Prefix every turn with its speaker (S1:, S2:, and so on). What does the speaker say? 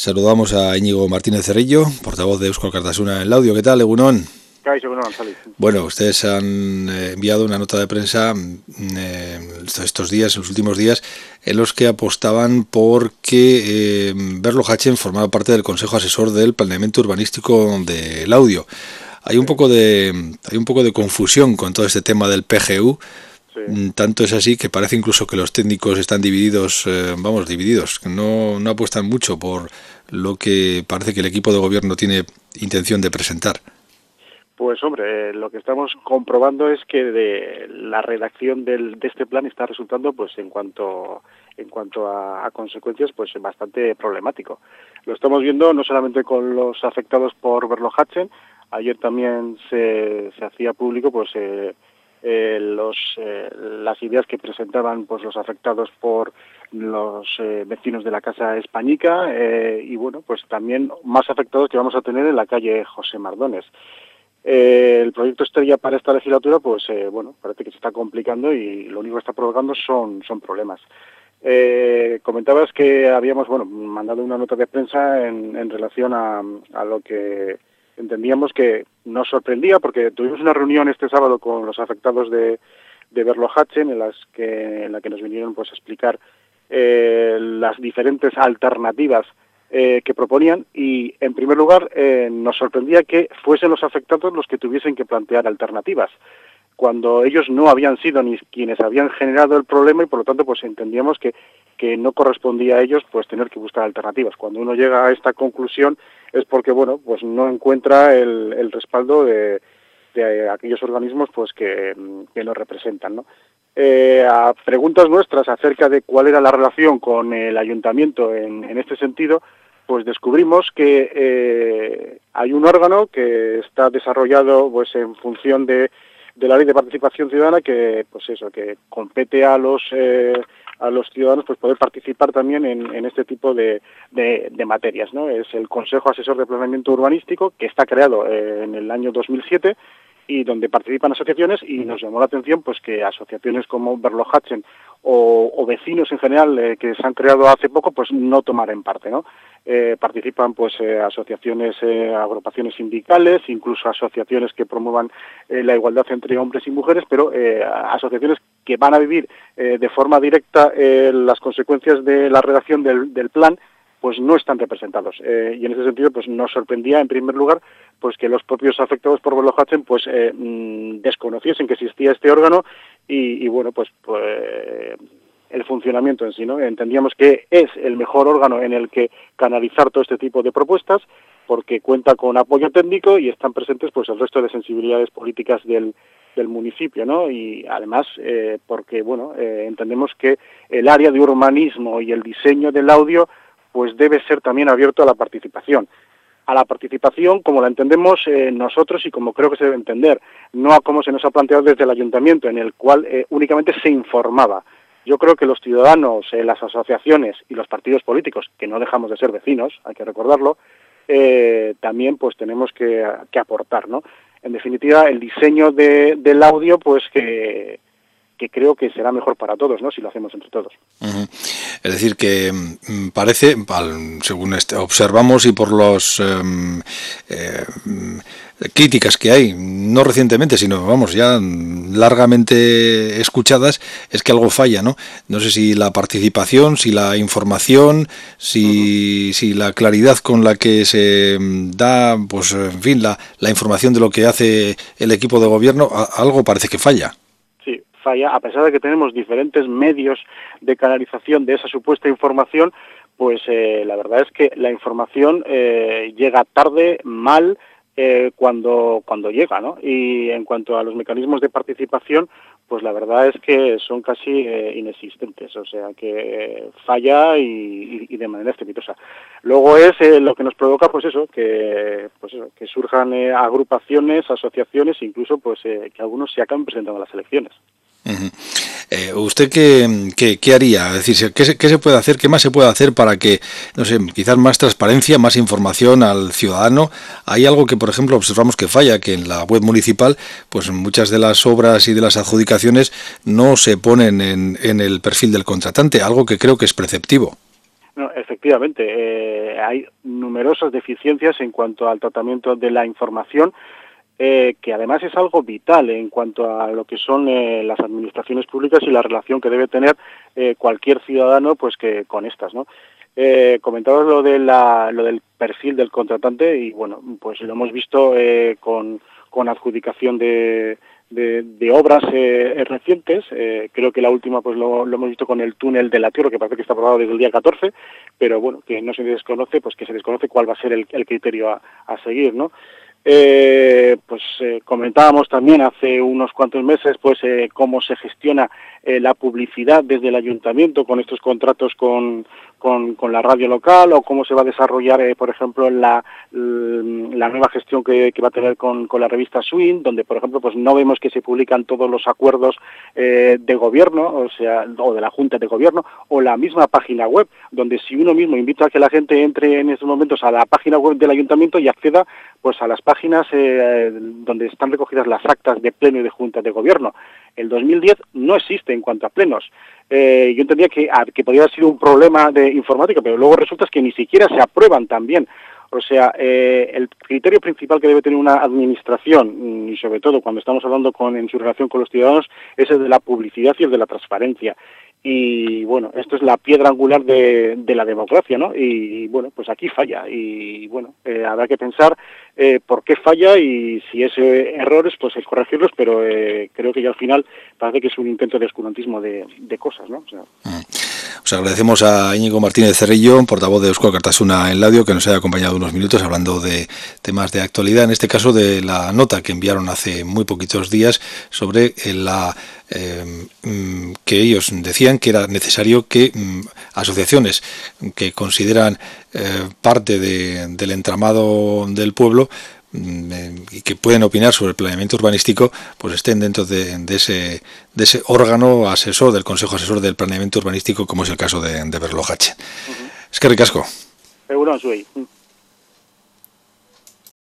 S1: Saludamos a Íñigo Martínez Cerrillo, portavoz de Euskal Cartasuna en el audio. ¿Qué tal, Egunon? Bueno, ustedes han eh, enviado una nota de prensa mm, eh, estos días, en los últimos días, en los que apostaban por que eh, Berlo Hachen formaba parte del Consejo Asesor del Planeamiento Urbanístico del Audio. Hay un poco de hay un poco de confusión con todo este tema del PGU. Mm, tanto es así que parece incluso que los técnicos están divididos, vamos, divididos, no, no apuestan mucho por lo que parece que el equipo de gobierno tiene intención de presentar.
S2: Pues hombre, lo que estamos comprobando es que de la redacción del, de este plan está resultando, pues en cuanto en cuanto a, consecuencias, pues bastante problemático. Lo estamos viendo no solamente con los afectados por Berlohachen, ayer también se, se hacía público, pues eh, eh, los, eh, las ideas que presentaban pues los afectados por los vecinos de la casa españica y bueno pues también más afectados que vamos a tener en la calle José Mardones eh, el proyecto estrella para esta legislatura, pues eh, bueno, parece que se está complicando y lo único que está provocando son, son problemas. Eh, comentabas que habíamos bueno mandado una nota de prensa en, en relación a, a, lo que entendíamos que nos sorprendía porque tuvimos una reunión este sábado con los afectados de, de Berlo en las que en la que nos vinieron pues a explicar eh, las diferentes alternativas eh, que proponían. Y, en primer lugar, eh, nos sorprendía que fuesen los afectados los que tuviesen que plantear alternativas, cuando ellos no habían sido ni quienes habían generado el problema y, por lo tanto, pues entendíamos que, que no correspondía a ellos pues tener que buscar alternativas. Cuando uno llega a esta conclusión es porque, bueno, pues no encuentra el, respaldo de, aquellos organismos pues que, que representan. Eh, a preguntas nuestras acerca de cuál era la relación con el ayuntamiento en, este sentido, pues descubrimos que eh, hay un órgano que está desarrollado pues en función de, de, la ley de participación ciudadana que pues eso que compete a los eh, a los ciudadanos pues poder participar también en, en este tipo de, de, materias no es el Consejo Asesor de Planeamiento Urbanístico que está creado eh, en el año 2007 y donde participan asociaciones y nos llamó la atención pues que asociaciones como Berlo o, o, vecinos en general eh, que se han creado hace poco pues no tomaren parte no eh, participan pues eh, asociaciones eh, agrupaciones sindicales incluso asociaciones que promuevan eh, la igualdad entre hombres y mujeres pero asociaciones que van a vivir de forma directa las consecuencias de la redacción del, del plan pues no están representados. Eh, y en ese sentido, pues nos sorprendía, en primer lugar, pues que los propios afectados por Berlohachen pues eh, mmm, desconociesen que existía este órgano y, y bueno, pues, pues el funcionamiento en sí, ¿no? Entendíamos que es el mejor órgano en el que canalizar todo este tipo de propuestas porque cuenta con apoyo técnico y están presentes pues el resto de sensibilidades políticas del, del municipio, ¿no? Y además, eh, porque, bueno, eh, entendemos que el área de urbanismo y el diseño del audio pues debe ser también abierto a la participación. A la participación como la entendemos eh, nosotros y como creo que se debe entender, no a como se nos ha planteado desde el ayuntamiento, en el cual eh, únicamente se informaba. Yo creo que los ciudadanos, eh, las asociaciones y los partidos políticos, que no dejamos de ser vecinos, hay que recordarlo, eh, también pues tenemos que, que, aportar, ¿no? En definitiva, el diseño de, del audio, pues que, que creo que será mejor para todos, ¿no? Si lo hacemos entre todos.
S1: Es decir, que mm, parece, según este, observamos y por los eh, eh, críticas que hay, no recientemente, sino vamos, ya largamente escuchadas, es que algo falla, ¿no? No sé si la participación, si la información, si, uh -huh. si la claridad con la que se da, pues en fin, la, la información de lo que hace el equipo de gobierno, algo parece que falla
S2: falla, a pesar de que tenemos diferentes medios de canalización de esa supuesta información, pues eh, la verdad es que la información eh, llega tarde, mal, eh, cuando, cuando llega, ¿no? Y en cuanto a los mecanismos de participación, pues la verdad es que son casi eh, inexistentes, o sea que eh, falla y, de manera estrepitosa. Luego es lo que nos provoca, pues eso, que, pues eso, que surjan agrupaciones, asociaciones, incluso pues que algunos se acaben presentando a las elecciones.
S1: Eh, ¿Usted qué, qué, qué, haría? Decir, ¿qué se, ¿qué se puede hacer? ¿Qué más se puede hacer para que, no sé, quizás más transparencia, más información al ciudadano? Hay algo que, por ejemplo, observamos que falla, que en la web municipal, pues muchas de las obras y de las adjudicaciones no se ponen en, en el perfil del contratante, algo que creo que es preceptivo.
S2: No, efectivamente, eh, hay numerosas deficiencias en cuanto al tratamiento de la información, eh, que además es algo vital en cuanto a lo que son eh, las administraciones públicas y la relación que debe tener cualquier ciudadano, pues que con estas, ¿no? Eh, comentabas lo, de la, lo del perfil del contratante y bueno, pues lo hemos visto con, con adjudicación de, de, obras eh, recientes. Eh, creo que la última pues lo, hemos visto con el túnel de la Tierra, que parece que está aprobado desde el día 14, pero bueno, que no se desconoce, pues que se desconoce cuál va a ser el, criterio a, a, seguir, ¿no? Eh, pues eh, comentábamos también hace unos cuantos meses pues eh, cómo se gestiona la publicidad desde el ayuntamiento con estos contratos con, con, la radio local o cómo se va a desarrollar por ejemplo la, la nueva gestión que, va a tener con, con, la revista Swing donde por ejemplo pues no vemos que se publican todos los acuerdos de gobierno o sea o de la junta de gobierno o la misma página web donde si uno mismo invita a que la gente entre en estos momentos a la página web del ayuntamiento y acceda pues a las páginas eh, donde están recogidas las actas de pleno de junta de gobierno. El 2010 no existe en cuanto a plenos. Eh, yo entendía que, que podría haber sido un problema de informática, pero luego resulta que ni siquiera se aprueban también. O sea, eh, el criterio principal que debe tener una administración, y sobre todo cuando estamos hablando con, en su relación con los ciudadanos, es el de la publicidad y el de la transparencia y bueno, esto es la piedra angular de, la democracia, ¿no? Y, bueno, pues aquí falla y bueno, eh, habrá que pensar eh, por qué falla y si es eh, errores, pues es corregirlos, pero creo que ya al final parece que es un intento de escurantismo de, cosas, ¿no?
S1: Mm. Os agradecemos a Íñigo Martínez Cerrillo, portavoz de Euskal Cartasuna en Laudio, que nos haya acompañado unos minutos hablando de temas de actualidad, en este caso de la nota que enviaron hace muy poquitos días sobre la eh, mm, que ellos decían que era necesario que mm, asociaciones que consideran eh, parte del entramado del pueblo y que pueden opinar sobre el planeamiento urbanístico, pues estén dentro de, ese, de ese órgano asesor, del Consejo Asesor del Planeamiento Urbanístico, como es el caso de, de Berlojache. Es que ricasco.